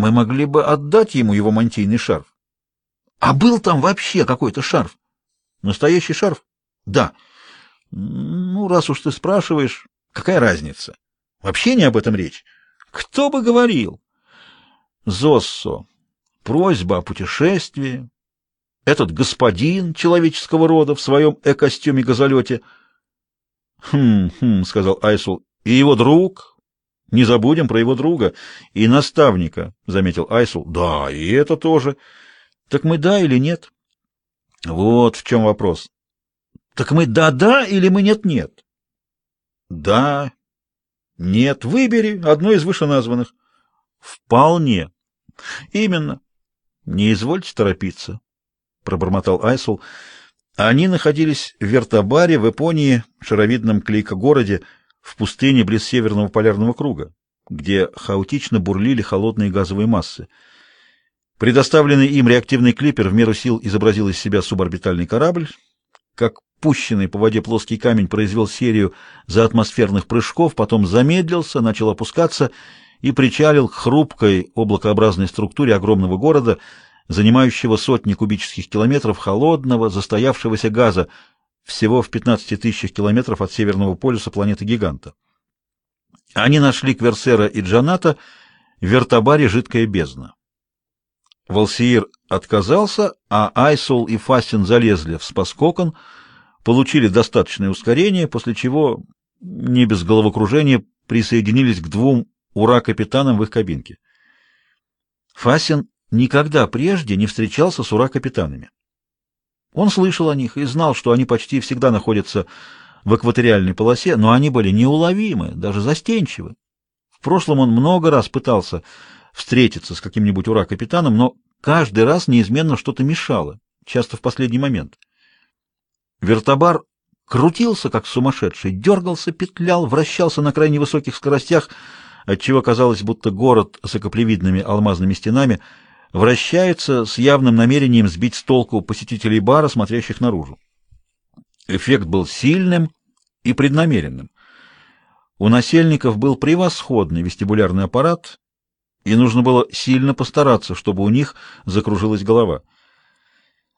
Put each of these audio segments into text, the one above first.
Мы могли бы отдать ему его мантийный шарф. А был там вообще какой-то шарф? Настоящий шарф? Да. Ну, раз уж ты спрашиваешь, какая разница? Вообще не об этом речь. Кто бы говорил? Зоссо. Просьба о путешествии. Этот господин человеческого рода в своем э-костюме-газолете. Хм, хм, сказал Айсул. И его друг, не забудем про его друга и наставника, заметил Айсул. Да, и это тоже. Так мы да или нет? Вот в чем вопрос. Так мы да-да или мы нет-нет? Да, нет, выбери одно из вышеназванных. Вполне. Именно. Не извольте торопиться, пробормотал Айсул. Они находились в Вертабаре в Японии, шаровидном клейко-городе, в пустыне близ Северного полярного круга, где хаотично бурлили холодные газовые массы. Предоставленный им реактивный клипер в меру сил изобразил из себя суборбитальный корабль, как пущенный по воде плоский камень произвел серию заатмосферных прыжков, потом замедлился, начал опускаться и причалил к хрупкой облакообразной структуре огромного города, занимающего сотни кубических километров холодного, застоявшегося газа, всего в 15 тысячах километров от северного полюса планеты-гиганта. Они нашли Кверсера и Джаната в вертабаре жидкая бездна. Волсиир отказался, а Айсул и Фастин залезли в спаскокон, получили достаточное ускорение, после чего, не без головокружения, присоединились к двум ура-капитанам в их кабинке. Фасин никогда прежде не встречался с ура-капитанами. Он слышал о них и знал, что они почти всегда находятся в экваториальной полосе, но они были неуловимы, даже застенчивы. В прошлом он много раз пытался встретиться с каким-нибудь ура-капитаном, но каждый раз неизменно что-то мешало, часто в последний момент. Вертабар крутился, как сумасшедший, дергался, петлял, вращался на крайне высоких скоростях, отчего казалось, будто город с окоплевидными алмазными стенами — вращается с явным намерением сбить с толку посетителей бара, смотрящих наружу. Эффект был сильным и преднамеренным. У насельников был превосходный вестибулярный аппарат, и нужно было сильно постараться, чтобы у них закружилась голова.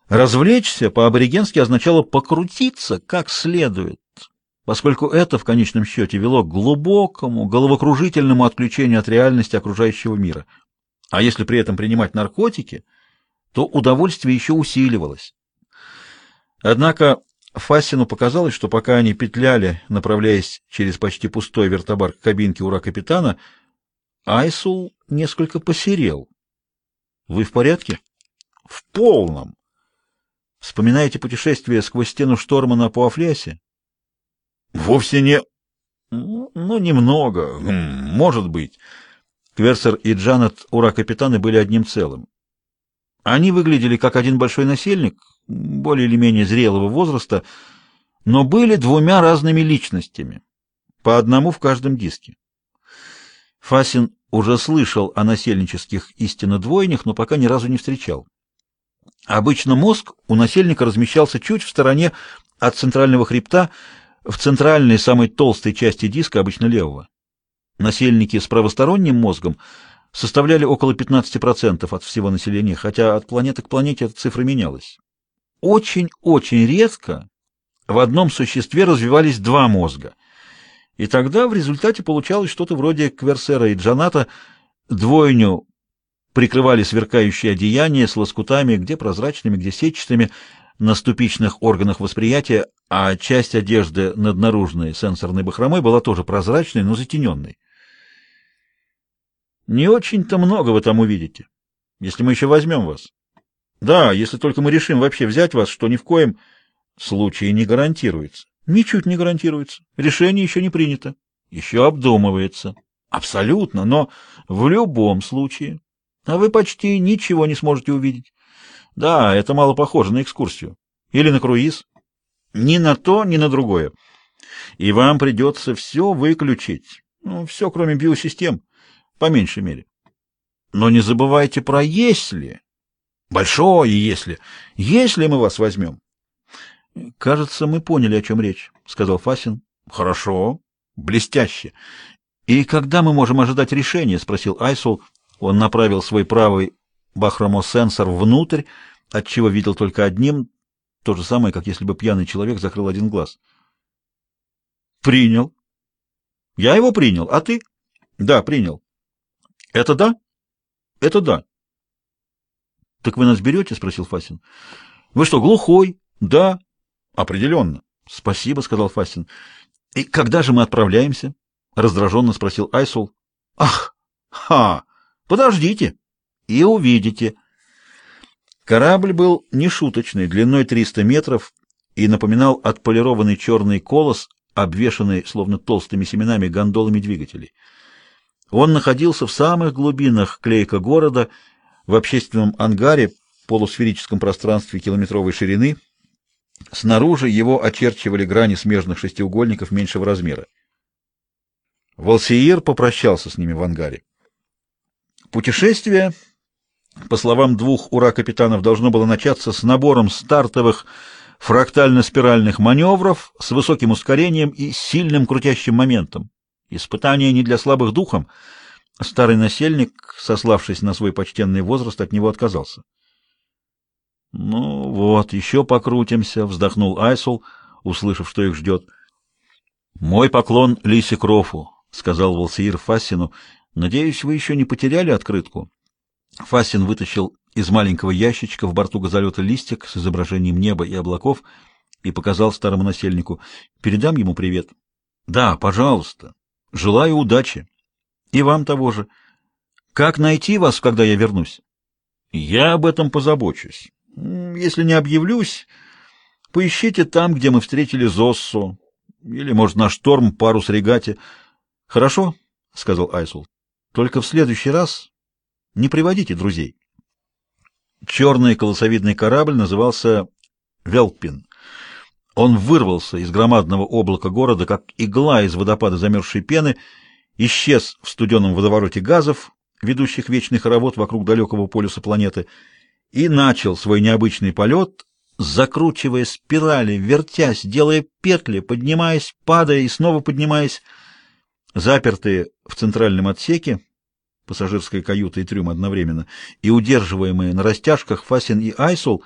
Развлечься по-аборигенски означало покрутиться как следует, поскольку это в конечном счете вело к глубокому, головокружительному отключению от реальности окружающего мира — а если при этом принимать наркотики, то удовольствие еще усиливалось. Однако Фассину показалось, что пока они петляли, направляясь через почти пустой вертобар к кабинке ура-капитана, Айсул несколько посерел. — Вы в порядке? — В полном. — Вспоминаете путешествие сквозь стену шторма на Пуафлиасе? — Вовсе не... — Ну, немного. Может быть. Кверсер и Джанет, ура-капитаны, были одним целым. Они выглядели как один большой насельник, более или менее зрелого возраста, но были двумя разными личностями, по одному в каждом диске. Фасин уже слышал о насельнических истинно двойнях, но пока ни разу не встречал. Обычно мозг у насельника размещался чуть в стороне от центрального хребта, в центральной самой толстой части диска, обычно левого. Насельники с правосторонним мозгом составляли около 15% от всего населения, хотя от планеты к планете эта цифра менялась. Очень-очень редко в одном существе развивались два мозга. И тогда в результате получалось что-то вроде Кверсера и Джаната, двойню прикрывали сверкающие одеяния с лоскутами, где прозрачными, где сетчатыми, на ступичных органах восприятия, а часть одежды над наружной сенсорной бахромой была тоже прозрачной, но затененной. Не очень-то много вы там увидите, если мы еще возьмем вас. Да, если только мы решим вообще взять вас, что ни в коем случае не гарантируется. Ничуть не гарантируется. Решение еще не принято. Еще обдумывается. Абсолютно, но в любом случае. А вы почти ничего не сможете увидеть. Да, это мало похоже на экскурсию. Или на круиз. Ни на то, ни на другое. И вам придется все выключить. Ну, все, кроме биосистем по меньшей мере. Но не забывайте про «если». Большое «если». Если мы вас возьмем. — Кажется, мы поняли, о чем речь, — сказал Фасин. — Хорошо. Блестяще. — И когда мы можем ожидать решения? — спросил Айсул. — Он направил свой правый бахромосенсор внутрь, отчего видел только одним, то же самое, как если бы пьяный человек закрыл один глаз. «Принял». «Я его принял, а ты?» «Да, принял». «Это да?» «Это да». «Так вы нас берете?» — спросил Фасин. «Вы что, глухой?» «Да». «Определенно». «Спасибо», — сказал Фасин. «И когда же мы отправляемся?» — раздраженно спросил Айсул. «Ах! Ха! Подождите! И увидите!» Корабль был нешуточный, длиной 300 метров, и напоминал отполированный черный колос, обвешанный, словно толстыми семенами, гондолами двигателей. Он находился в самых глубинах клейка города, в общественном ангаре, полусферическом пространстве километровой ширины. Снаружи его очерчивали грани смежных шестиугольников меньшего размера. Волсиер попрощался с ними в ангаре. Путешествие, по словам двух ура-капитанов, должно было начаться с набором стартовых фрактально-спиральных маневров с высоким ускорением и сильным крутящим моментом. Испытание не для слабых духом. Старый насельник, сославшись на свой почтенный возраст, от него отказался. — Ну вот, еще покрутимся, — вздохнул Айсул, услышав, что их ждет. — Мой поклон Лисе Крофу, — сказал Волсеир Фассину. — Надеюсь, вы еще не потеряли открытку? Фассин вытащил из маленького ящичка в борту газолета листик с изображением неба и облаков и показал старому насельнику. «Передам ему привет». «Да, пожалуйста. Желаю удачи. И вам того же. Как найти вас, когда я вернусь?» «Я об этом позабочусь. Если не объявлюсь, поищите там, где мы встретили Зоссу, или, может, на шторм парус регате. Хорошо?» — сказал Айсул. «Только в следующий раз не приводите друзей». Черный колосовидный корабль назывался «Велпин». Он вырвался из громадного облака города, как игла из водопада замерзшей пены, исчез в студеном водовороте газов, ведущих вечный хоровод вокруг далекого полюса планеты, и начал свой необычный полет, закручивая спирали, вертясь, делая петли, поднимаясь, падая и снова поднимаясь. Запертые в центральном отсеке, пассажирская каюта и трюм одновременно, и удерживаемые на растяжках Фасин и Айсул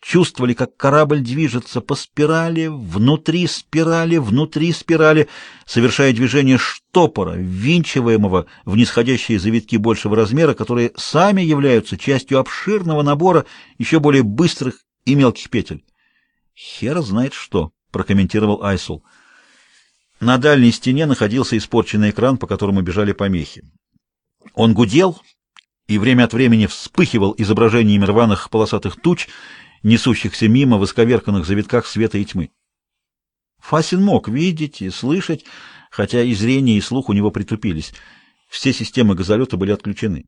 чувствовали, как корабль движется по спирали, внутри спирали, внутри спирали, совершая движение штопора, ввинчиваемого в нисходящие завитки большего размера, которые сами являются частью обширного набора еще более быстрых и мелких петель. «Хер знает что», — прокомментировал Айсул. На дальней стене находился испорченный экран, по которому бежали помехи. Он гудел и время от времени вспыхивал изображениями рваных полосатых туч, несущихся мимо в исковерканных завитках света и тьмы. Фасин мог видеть и слышать, хотя и зрение, и слух у него притупились. Все системы газолета были отключены.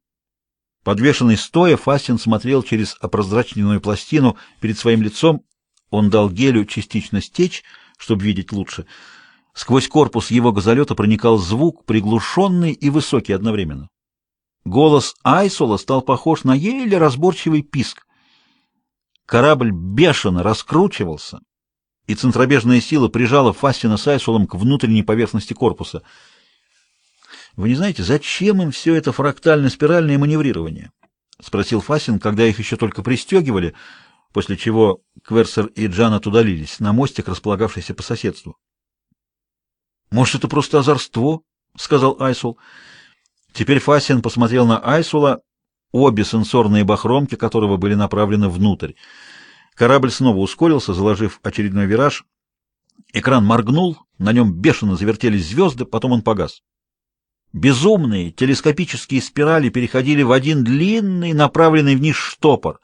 Подвешенный стоя, Фасин смотрел через опрозрачненную пластину перед своим лицом. Он дал гелю частично стечь, чтобы видеть лучше. Сквозь корпус его газолета проникал звук, приглушенный и высокий одновременно. Голос Айсола стал похож на еле разборчивый писк. Корабль бешено раскручивался, и центробежная сила прижала Фастина с Айсулом к внутренней поверхности корпуса. «Вы не знаете, зачем им все это фрактально-спиральное маневрирование?» — спросил Фастин, когда их еще только пристегивали, после чего Кверсер и Джанат удалились на мостик, располагавшийся по соседству. «Может, это просто озорство?» — сказал Айсул. Теперь Фасин посмотрел на Айсула, обе сенсорные бахромки которого были направлены внутрь. Корабль снова ускорился, заложив очередной вираж. Экран моргнул, на нем бешено завертелись звезды, потом он погас. Безумные телескопические спирали переходили в один длинный, направленный вниз штопор,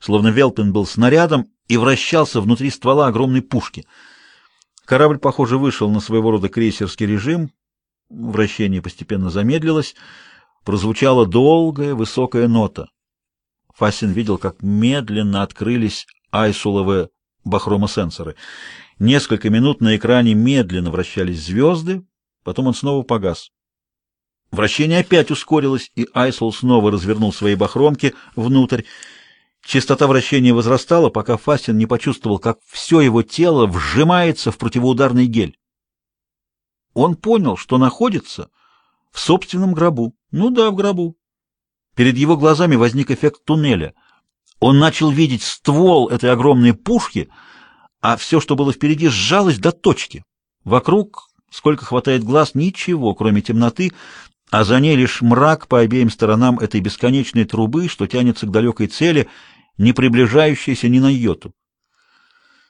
словно Велпин был снарядом и вращался внутри ствола огромной пушки. Корабль, похоже, вышел на своего рода крейсерский режим, Вращение постепенно замедлилось. Прозвучала долгая высокая нота. Фасин видел, как медленно открылись айсуловые бахромосенсоры. Несколько минут на экране медленно вращались звезды, потом он снова погас. Вращение опять ускорилось, и Айсул снова развернул свои бахромки внутрь. Частота вращения возрастала, пока Фастин не почувствовал, как все его тело вжимается в противоударный гель. Он понял, что находится в собственном гробу. Ну да, в гробу. Перед его глазами возник эффект туннеля. Он начал видеть ствол этой огромной пушки, а все, что было впереди, сжалось до точки. Вокруг, сколько хватает глаз, ничего, кроме темноты, а за ней лишь мрак по обеим сторонам этой бесконечной трубы, что тянется к далекой цели, не приближающейся ни на йоту.